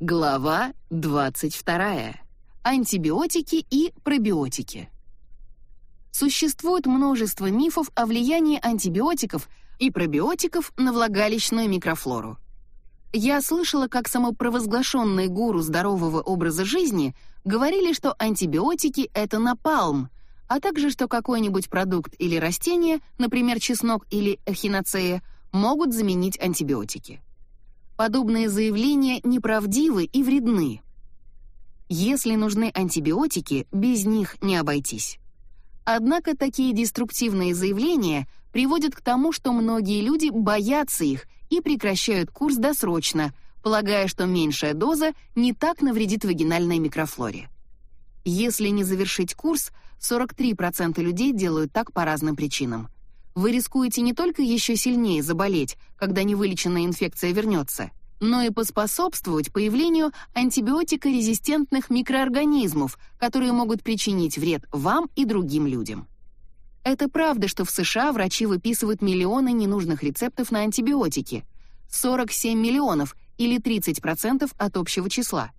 Глава 22. Антибиотики и пробиотики. Существует множество мифов о влиянии антибиотиков и пробиотиков на влагалищную микрофлору. Я слышала, как самопровозглашенные гуру здорового образа жизни говорили, что антибиотики — это напалм, а также что какой-нибудь продукт или растение, например, чеснок или эхиноцея, могут заменить антибиотики. Подобные заявления неправдивы и вредны. Если нужны антибиотики, без них не обойтись. Однако такие деструктивные заявления приводят к тому, что многие люди боятся их и прекращают курс досрочно, полагая, что меньшая доза не так навредит вагинальной микрофлоре. Если не завершить курс, 43% людей делают так по разным причинам вы рискуете не только еще сильнее заболеть, когда невылеченная инфекция вернется, но и поспособствовать появлению антибиотикорезистентных микроорганизмов, которые могут причинить вред вам и другим людям. Это правда, что в США врачи выписывают миллионы ненужных рецептов на антибиотики. 47 миллионов или 30% от общего числа.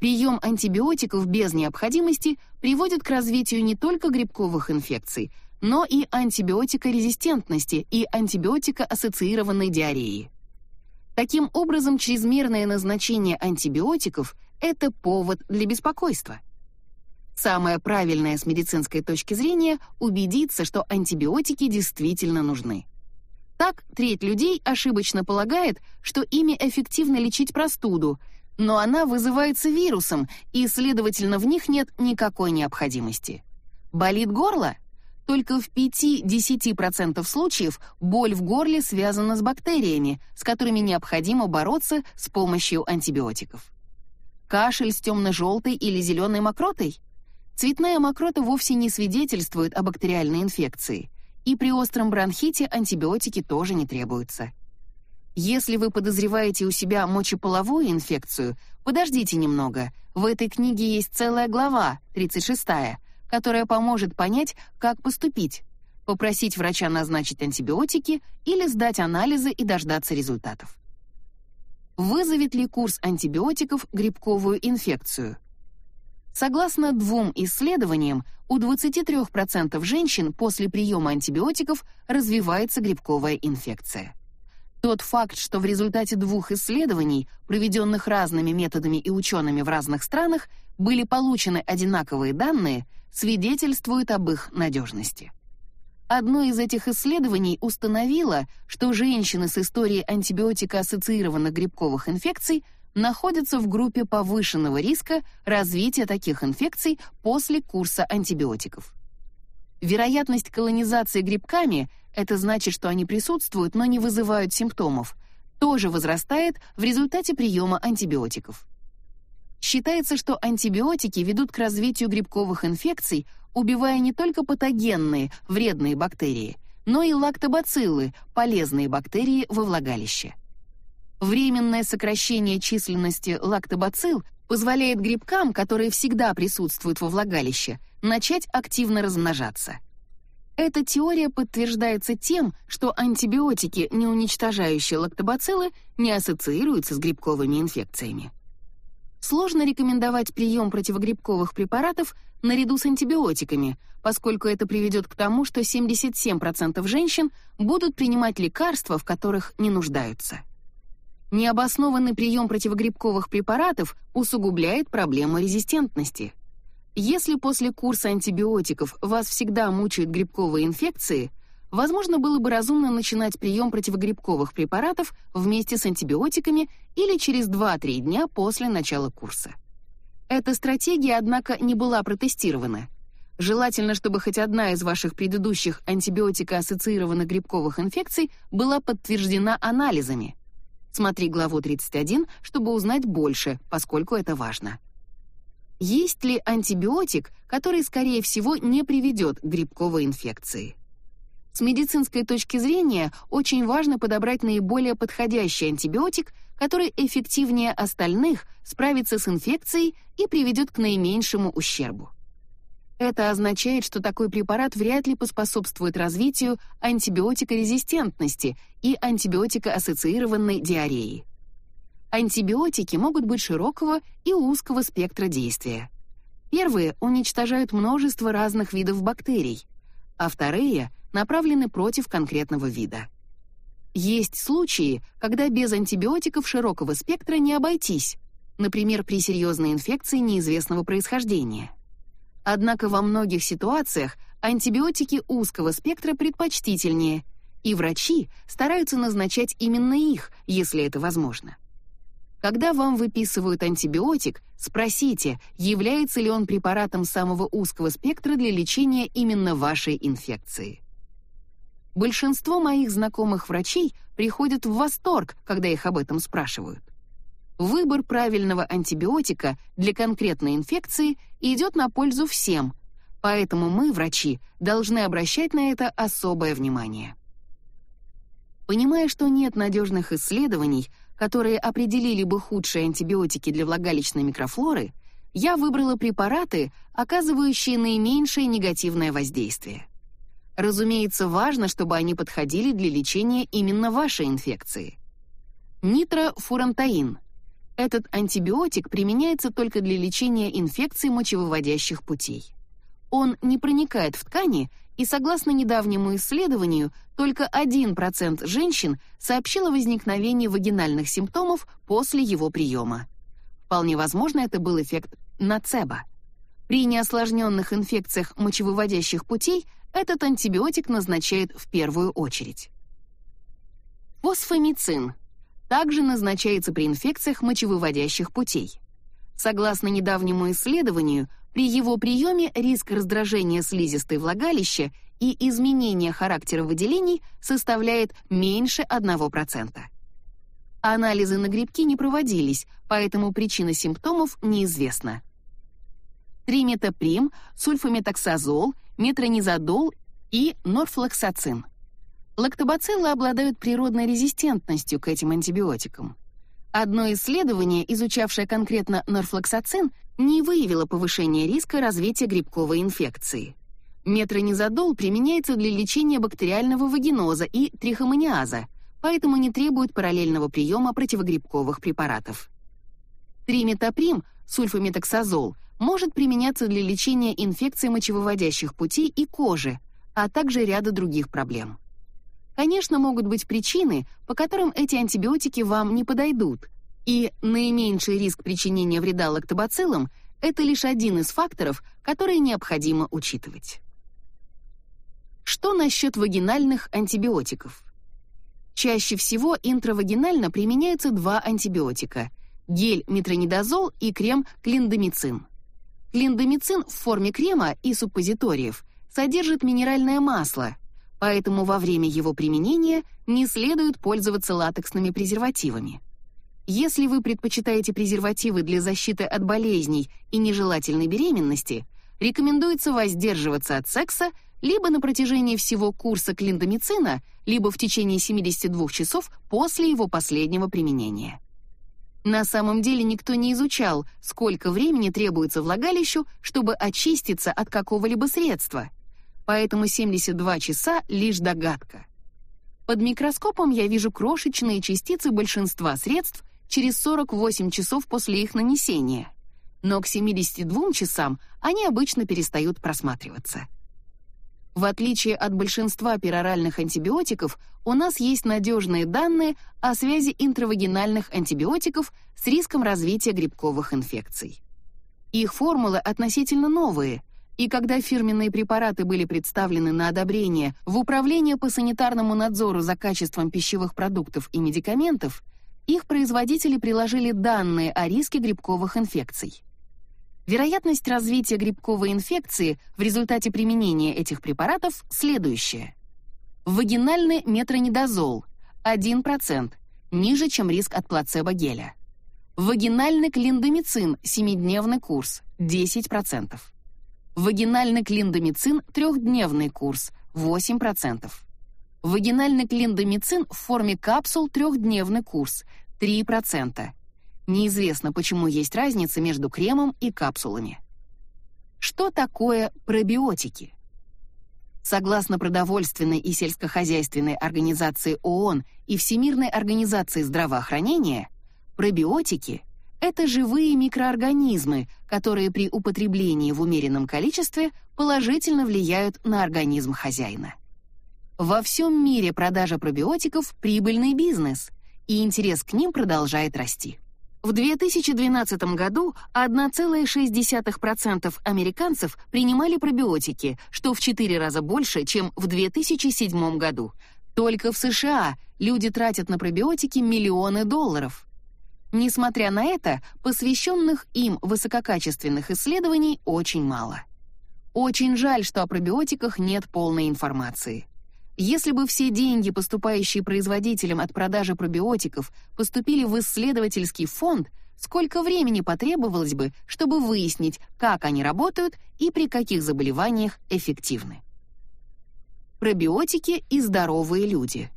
Прием антибиотиков без необходимости приводит к развитию не только грибковых инфекций, но и антибиотикорезистентности и антибиотикоассоциированной диареи. Таким образом, чрезмерное назначение антибиотиков – это повод для беспокойства. Самое правильное с медицинской точки зрения – убедиться, что антибиотики действительно нужны. Так, треть людей ошибочно полагает, что ими эффективно лечить простуду, но она вызывается вирусом, и, следовательно, в них нет никакой необходимости. Болит горло? Только в 5-10% случаев боль в горле связана с бактериями, с которыми необходимо бороться с помощью антибиотиков. Кашель с темно-желтой или зеленой мокротой? Цветная мокрота вовсе не свидетельствует о бактериальной инфекции, и при остром бронхите антибиотики тоже не требуются. Если вы подозреваете у себя мочеполовую инфекцию, подождите немного. В этой книге есть целая глава, 36-я, которая поможет понять, как поступить, попросить врача назначить антибиотики или сдать анализы и дождаться результатов. Вызовет ли курс антибиотиков грибковую инфекцию? Согласно двум исследованиям, у 23% женщин после приема антибиотиков развивается грибковая инфекция. Тот факт, что в результате двух исследований, проведенных разными методами и учеными в разных странах, были получены одинаковые данные, свидетельствует об их надежности. Одно из этих исследований установило, что женщины с историей антибиотикоассоциированных грибковых инфекций находятся в группе повышенного риска развития таких инфекций после курса антибиотиков. Вероятность колонизации грибками это значит, что они присутствуют, но не вызывают симптомов, тоже возрастает в результате приема антибиотиков. Считается, что антибиотики ведут к развитию грибковых инфекций, убивая не только патогенные, вредные бактерии, но и лактобациллы, полезные бактерии во влагалище. Временное сокращение численности лактобацилл позволяет грибкам, которые всегда присутствуют во влагалище, начать активно размножаться. Эта теория подтверждается тем, что антибиотики, не уничтожающие лактобациллы, не ассоциируются с грибковыми инфекциями сложно рекомендовать прием противогрибковых препаратов наряду с антибиотиками, поскольку это приведет к тому, что 77% женщин будут принимать лекарства, в которых не нуждаются. Необоснованный прием противогрибковых препаратов усугубляет проблему резистентности. Если после курса антибиотиков вас всегда мучают грибковые инфекции – возможно, было бы разумно начинать прием противогрибковых препаратов вместе с антибиотиками или через 2-3 дня после начала курса. Эта стратегия, однако, не была протестирована. Желательно, чтобы хоть одна из ваших предыдущих антибиотикоассоциированных грибковых инфекций была подтверждена анализами. Смотри главу 31, чтобы узнать больше, поскольку это важно. Есть ли антибиотик, который, скорее всего, не приведет к грибковой инфекции? С медицинской точки зрения очень важно подобрать наиболее подходящий антибиотик, который эффективнее остальных справится с инфекцией и приведет к наименьшему ущербу. Это означает, что такой препарат вряд ли поспособствует развитию антибиотикорезистентности и антибиотикоассоциированной диареи. антибиотики могут быть широкого и узкого спектра действия. Первые уничтожают множество разных видов бактерий, а вторые направлены против конкретного вида. Есть случаи, когда без антибиотиков широкого спектра не обойтись, например, при серьезной инфекции неизвестного происхождения. Однако во многих ситуациях антибиотики узкого спектра предпочтительнее, и врачи стараются назначать именно их, если это возможно. Когда вам выписывают антибиотик, спросите, является ли он препаратом самого узкого спектра для лечения именно вашей инфекции. Большинство моих знакомых врачей приходят в восторг, когда их об этом спрашивают. Выбор правильного антибиотика для конкретной инфекции идет на пользу всем, поэтому мы, врачи, должны обращать на это особое внимание. Понимая, что нет надежных исследований, которые определили бы худшие антибиотики для влагалищной микрофлоры, я выбрала препараты, оказывающие наименьшее негативное воздействие. Разумеется, важно, чтобы они подходили для лечения именно вашей инфекции. Нитрофурантаин этот антибиотик применяется только для лечения инфекций мочевыводящих путей. Он не проникает в ткани, и согласно недавнему исследованию, только 1% женщин сообщило возникновение вагинальных симптомов после его приема. Вполне возможно, это был эффект ноцебо. При неосложненных инфекциях мочевыводящих путей этот антибиотик назначают в первую очередь. Фосфомицин также назначается при инфекциях мочевыводящих путей. Согласно недавнему исследованию, при его приеме риск раздражения слизистой влагалища и изменения характера выделений составляет меньше 1%. Анализы на грибки не проводились, поэтому причина симптомов неизвестна. Триметоприм, сульфаметоксазол, метронизодол и норфлоксацин – Лактобациллы обладают природной резистентностью к этим антибиотикам. Одно исследование, изучавшее конкретно норфлоксацин, не выявило повышения риска развития грибковой инфекции. Метронизодол применяется для лечения бактериального вагиноза и трихомониаза, поэтому не требует параллельного приема противогрибковых препаратов. Триметоприм, сульфаметоксазол, может применяться для лечения инфекций мочевыводящих путей и кожи, а также ряда других проблем. Конечно, могут быть причины, по которым эти антибиотики вам не подойдут, и наименьший риск причинения вреда лактобациллам — это лишь один из факторов, которые необходимо учитывать. Что насчет вагинальных антибиотиков? Чаще всего интравагинально применяются два антибиотика — гель-метронидозол и крем-клиндамицин. Клиндамицин в форме крема и суппозиториев содержит минеральное масло — поэтому во время его применения не следует пользоваться латексными презервативами. Если вы предпочитаете презервативы для защиты от болезней и нежелательной беременности, рекомендуется воздерживаться от секса либо на протяжении всего курса клиндамицина, либо в течение 72 часов после его последнего применения. На самом деле никто не изучал, сколько времени требуется влагалищу, чтобы очиститься от какого-либо средства — поэтому 72 часа — лишь догадка. Под микроскопом я вижу крошечные частицы большинства средств через 48 часов после их нанесения, но к 72 часам они обычно перестают просматриваться. В отличие от большинства пероральных антибиотиков, у нас есть надежные данные о связи интравагинальных антибиотиков с риском развития грибковых инфекций. Их формулы относительно новые — и когда фирменные препараты были представлены на одобрение в Управление по санитарному надзору за качеством пищевых продуктов и медикаментов, их производители приложили данные о риске грибковых инфекций. Вероятность развития грибковой инфекции в результате применения этих препаратов следующая. Вагинальный метронидозол 1%, ниже, чем риск от плацебо-геля. Вагинальный клиндамицин 7-дневный курс 10%. Вагинальный клиндамицин трехдневный курс 8%. Вагинальный клиндамицин в форме капсул трехдневный курс 3%. Неизвестно, почему есть разница между кремом и капсулами. Что такое пробиотики? Согласно продовольственной и сельскохозяйственной организации ООН и Всемирной организации здравоохранения, Пробиотики — это живые микроорганизмы, которые при употреблении в умеренном количестве положительно влияют на организм хозяина. Во всем мире продажа пробиотиков — прибыльный бизнес, и интерес к ним продолжает расти. В 2012 году 1,6% американцев принимали пробиотики, что в 4 раза больше, чем в 2007 году. Только в США люди тратят на пробиотики миллионы долларов. Несмотря на это, посвященных им высококачественных исследований очень мало. Очень жаль, что о пробиотиках нет полной информации. Если бы все деньги, поступающие производителям от продажи пробиотиков, поступили в исследовательский фонд, сколько времени потребовалось бы, чтобы выяснить, как они работают и при каких заболеваниях эффективны. Пробиотики и здоровые люди.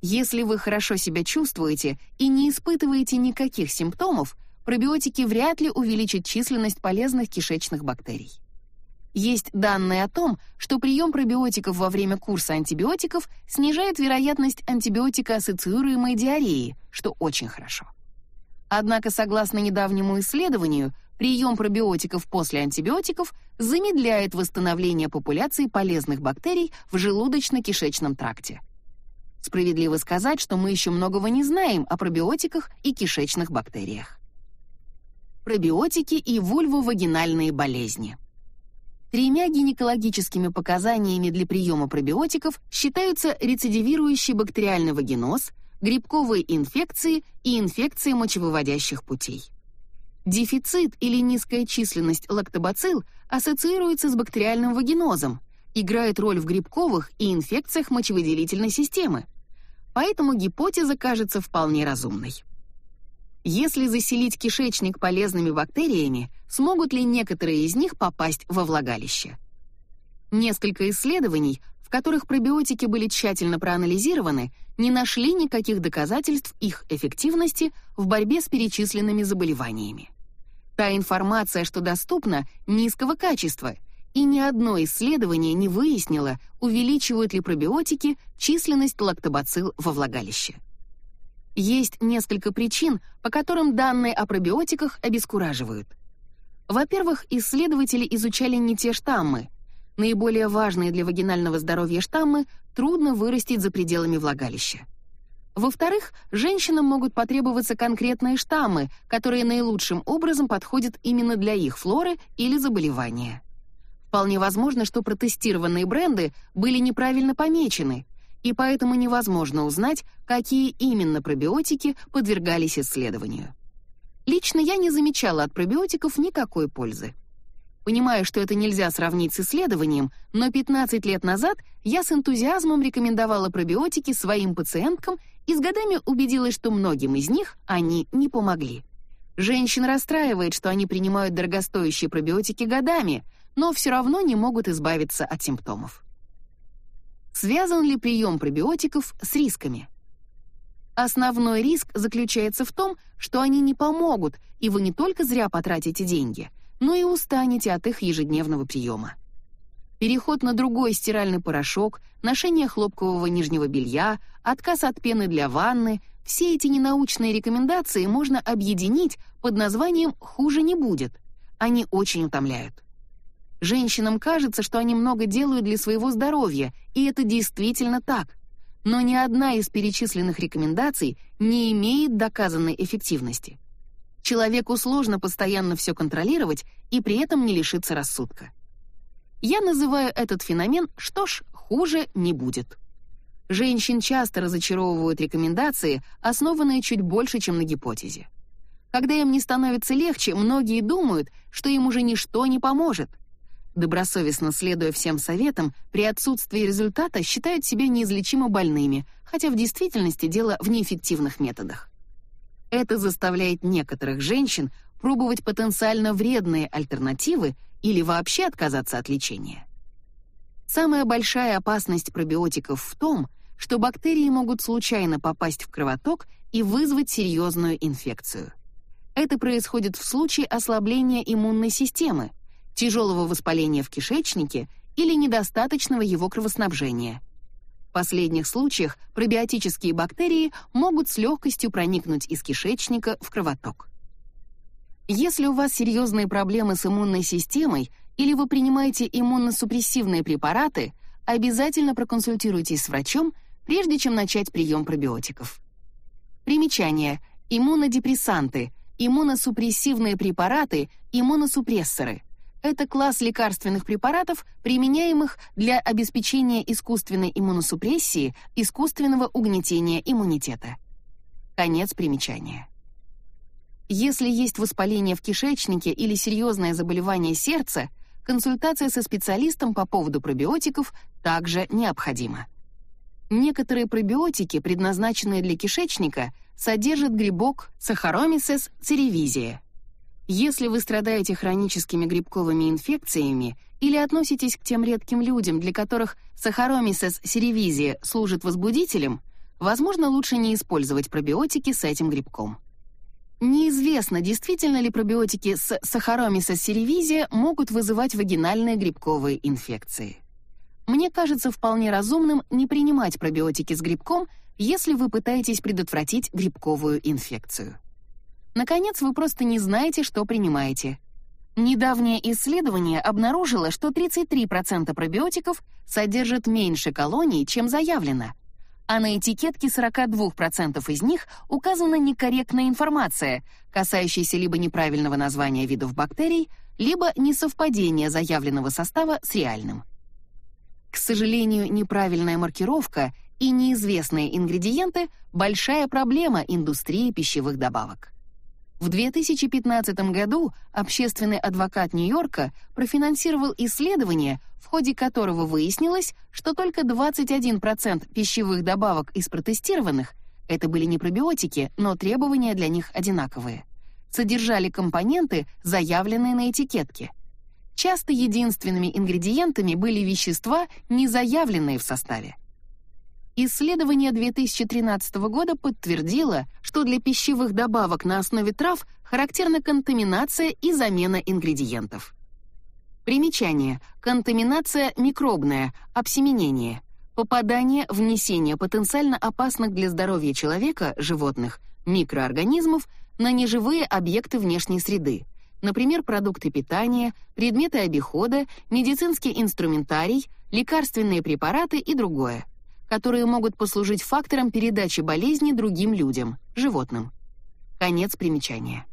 Если вы хорошо себя чувствуете и не испытываете никаких симптомов, пробиотики вряд ли увеличат численность полезных кишечных бактерий. Есть данные о том, что прием пробиотиков во время курса антибиотиков снижает вероятность антибиотикоассоциируемой диареи, что очень хорошо. Однако, согласно недавнему исследованию, прием пробиотиков после антибиотиков замедляет восстановление популяции полезных бактерий в желудочно-кишечном тракте. Справедливо сказать, что мы еще многого не знаем о пробиотиках и кишечных бактериях. Пробиотики и вульвовагинальные болезни. Тремя гинекологическими показаниями для приема пробиотиков считаются рецидивирующий бактериальный вагиноз, грибковые инфекции и инфекции мочевыводящих путей. Дефицит или низкая численность лактобацилл ассоциируется с бактериальным вагинозом, играет роль в грибковых и инфекциях мочевыделительной системы. Поэтому гипотеза кажется вполне разумной. Если заселить кишечник полезными бактериями, смогут ли некоторые из них попасть во влагалище? Несколько исследований, в которых пробиотики были тщательно проанализированы, не нашли никаких доказательств их эффективности в борьбе с перечисленными заболеваниями. Та информация, что доступна, низкого качества, и ни одно исследование не выяснило, увеличивают ли пробиотики численность лактобацилл во влагалище. Есть несколько причин, по которым данные о пробиотиках обескураживают. Во-первых, исследователи изучали не те штаммы. Наиболее важные для вагинального здоровья штаммы трудно вырастить за пределами влагалища. Во-вторых, женщинам могут потребоваться конкретные штаммы, которые наилучшим образом подходят именно для их флоры или заболевания. Вполне возможно, что протестированные бренды были неправильно помечены, и поэтому невозможно узнать, какие именно пробиотики подвергались исследованию. Лично я не замечала от пробиотиков никакой пользы. Понимаю, что это нельзя сравнить с исследованием, но 15 лет назад я с энтузиазмом рекомендовала пробиотики своим пациенткам и с годами убедилась, что многим из них они не помогли. Женщин расстраивает, что они принимают дорогостоящие пробиотики годами, но все равно не могут избавиться от симптомов. Связан ли прием пробиотиков с рисками? Основной риск заключается в том, что они не помогут, и вы не только зря потратите деньги, но и устанете от их ежедневного приема. Переход на другой стиральный порошок, ношение хлопкового нижнего белья, отказ от пены для ванны — все эти ненаучные рекомендации можно объединить под названием «хуже не будет». Они очень утомляют. Женщинам кажется, что они много делают для своего здоровья, и это действительно так. Но ни одна из перечисленных рекомендаций не имеет доказанной эффективности. Человеку сложно постоянно все контролировать и при этом не лишиться рассудка. Я называю этот феномен «что ж, хуже не будет». Женщин часто разочаровывают рекомендации, основанные чуть больше, чем на гипотезе. Когда им не становится легче, многие думают, что им уже ничто не поможет — добросовестно следуя всем советам, при отсутствии результата считают себя неизлечимо больными, хотя в действительности дело в неэффективных методах. Это заставляет некоторых женщин пробовать потенциально вредные альтернативы или вообще отказаться от лечения. Самая большая опасность пробиотиков в том, что бактерии могут случайно попасть в кровоток и вызвать серьезную инфекцию. Это происходит в случае ослабления иммунной системы, тяжелого воспаления в кишечнике или недостаточного его кровоснабжения. последних случаях пробиотические бактерии могут с легкостью проникнуть из кишечника в кровоток. Если у вас серьезные проблемы с иммунной системой или вы принимаете иммуносупрессивные препараты, обязательно проконсультируйтесь с врачом, прежде чем начать прием пробиотиков. Примечание. Иммунодепрессанты, иммуносупрессивные препараты, иммуносупрессоры. Это класс лекарственных препаратов, применяемых для обеспечения искусственной иммуносупрессии, искусственного угнетения иммунитета. Конец примечания. Если есть воспаление в кишечнике или серьезное заболевание сердца, консультация со специалистом по поводу пробиотиков также необходима. Некоторые пробиотики, предназначенные для кишечника, содержат грибок Saccharomyces cerevisiae. Если вы страдаете хроническими грибковыми инфекциями или относитесь к тем редким людям, для которых Saccharomyces cerevisiae служит возбудителем, возможно, лучше не использовать пробиотики с этим грибком. Неизвестно, действительно ли пробиотики с Saccharomyces cerevisiae могут вызывать вагинальные грибковые инфекции. Мне кажется вполне разумным не принимать пробиотики с грибком, если вы пытаетесь предотвратить грибковую инфекцию. Наконец, вы просто не знаете, что принимаете. Недавнее исследование обнаружило, что 33% пробиотиков содержат меньше колоний, чем заявлено — а на этикетке 42% из них указана некорректная информация, касающаяся либо неправильного названия видов бактерий, либо несовпадения заявленного состава с реальным. К сожалению, неправильная маркировка и неизвестные ингредиенты — большая проблема индустрии пищевых добавок. В 2015 году общественный адвокат Нью-Йорка профинансировал исследование, в ходе которого выяснилось, что только 21% пищевых добавок из протестированных это были не пробиотики, но требования для них одинаковые. Содержали компоненты, заявленные на этикетке. Часто единственными ингредиентами были вещества, не заявленные в составе. Исследование 2013 года подтвердило, что для пищевых добавок на основе трав характерна контаминация и замена ингредиентов. Примечание. Контаминация микробная, обсеменение. Попадание, внесение потенциально опасных для здоровья человека, животных, микроорганизмов на неживые объекты внешней среды, например, продукты питания, предметы обихода, медицинский инструментарий, лекарственные препараты и другое которые могут послужить фактором передачи болезни другим людям, животным. Конец примечания.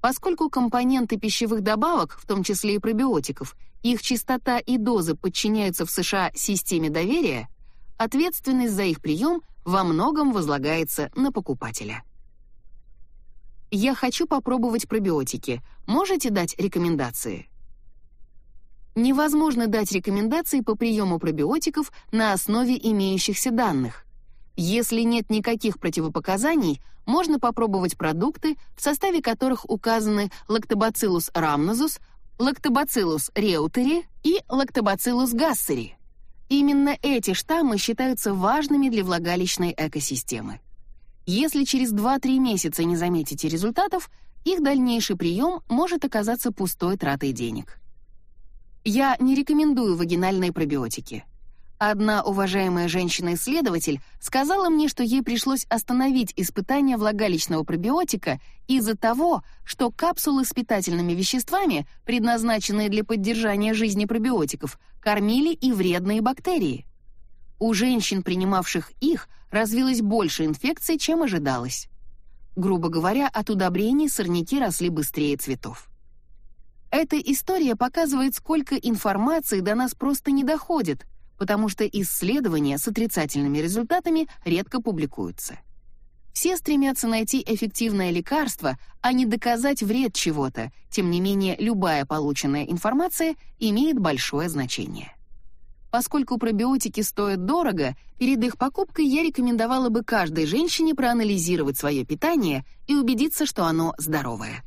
Поскольку компоненты пищевых добавок, в том числе и пробиотиков, их частота и дозы подчиняются в США системе доверия, ответственность за их прием во многом возлагается на покупателя. Я хочу попробовать пробиотики. Можете дать рекомендации? Невозможно дать рекомендации по приему пробиотиков на основе имеющихся данных. Если нет никаких противопоказаний, можно попробовать продукты, в составе которых указаны Lactobacillus rhamnosus, Lactobacillus reuteri и Lactobacillus gasseri. Именно эти штаммы считаются важными для влагалищной экосистемы. Если через 2-3 месяца не заметите результатов, их дальнейший прием может оказаться пустой тратой денег. Я не рекомендую вагинальные пробиотики. Одна уважаемая женщина-исследователь сказала мне, что ей пришлось остановить испытание влагалищного пробиотика из-за того, что капсулы с питательными веществами, предназначенные для поддержания жизни пробиотиков, кормили и вредные бактерии. У женщин, принимавших их, развилось больше инфекций, чем ожидалось. Грубо говоря, от удобрений сорняки росли быстрее цветов. Эта история показывает, сколько информации до нас просто не доходит, потому что исследования с отрицательными результатами редко публикуются. Все стремятся найти эффективное лекарство, а не доказать вред чего-то. Тем не менее, любая полученная информация имеет большое значение. Поскольку пробиотики стоят дорого, перед их покупкой я рекомендовала бы каждой женщине проанализировать свое питание и убедиться, что оно здоровое.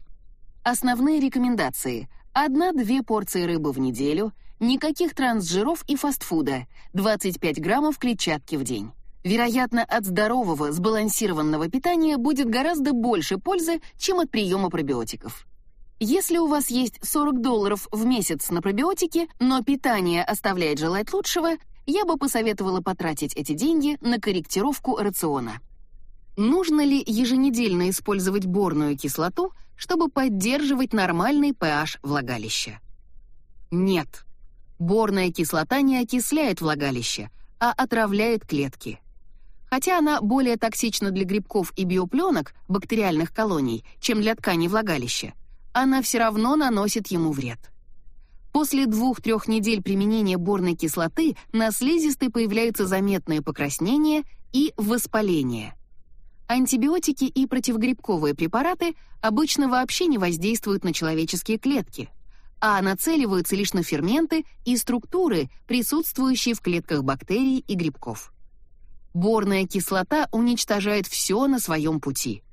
Основные рекомендации: Одна-две порции рыбы в неделю, никаких трансжиров и фастфуда, 25 граммов клетчатки в день. Вероятно, от здорового, сбалансированного питания будет гораздо больше пользы, чем от приема пробиотиков. Если у вас есть 40 долларов в месяц на пробиотики, но питание оставляет желать лучшего, я бы посоветовала потратить эти деньги на корректировку рациона. Нужно ли еженедельно использовать борную кислоту, чтобы поддерживать нормальный pH влагалища? Нет. Борная кислота не окисляет влагалище, а отравляет клетки. Хотя она более токсична для грибков и биопленок, бактериальных колоний, чем для тканей влагалища, она все равно наносит ему вред. После двух-трех недель применения борной кислоты на слизистой появляется заметное покраснение и воспаление. Антибиотики и противогрибковые препараты обычно вообще не воздействуют на человеческие клетки, а нацеливаются лишь на ферменты и структуры, присутствующие в клетках бактерий и грибков. Борная кислота уничтожает все на своем пути.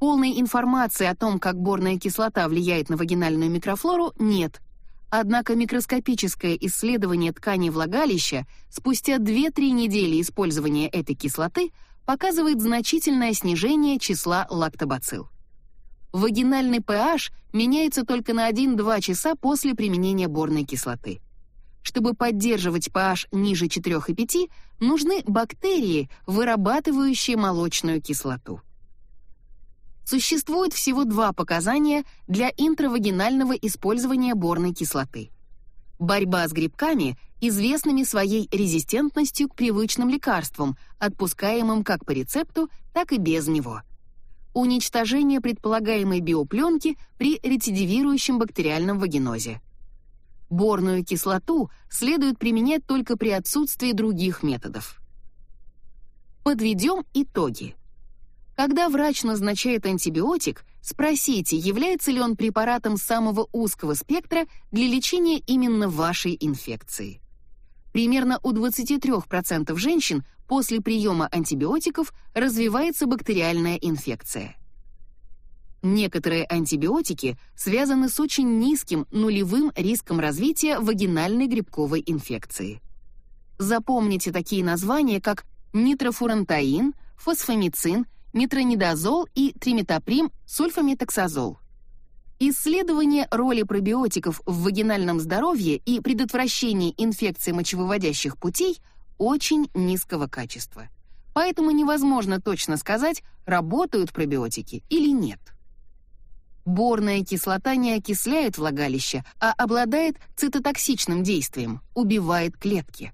Полной информации о том, как борная кислота влияет на вагинальную микрофлору, нет. Однако микроскопическое исследование тканей влагалища спустя 2-3 недели использования этой кислоты – показывает значительное снижение числа лактобацилл. Вагинальный pH меняется только на 1-2 часа после применения борной кислоты. Чтобы поддерживать pH ниже 4,5, нужны бактерии, вырабатывающие молочную кислоту. Существует всего два показания для интравагинального использования борной кислоты. Борьба с грибками известными своей резистентностью к привычным лекарствам, отпускаемым как по рецепту, так и без него. Уничтожение предполагаемой биопленки при рецидивирующем бактериальном вагинозе. Борную кислоту следует применять только при отсутствии других методов. Подведем итоги. Когда врач назначает антибиотик, спросите, является ли он препаратом самого узкого спектра для лечения именно вашей инфекции. Примерно у 23% женщин после приема антибиотиков развивается бактериальная инфекция. Некоторые антибиотики связаны с очень низким нулевым риском развития вагинальной грибковой инфекции. Запомните такие названия, как нитрофурантаин, фосфомицин, метронидазол и триметоприм сульфаметоксазол. Исследование роли пробиотиков в вагинальном здоровье и предотвращении инфекций мочевыводящих путей очень низкого качества. Поэтому невозможно точно сказать, работают пробиотики или нет. Борная кислота не окисляет влагалище, а обладает цитотоксичным действием, убивает клетки.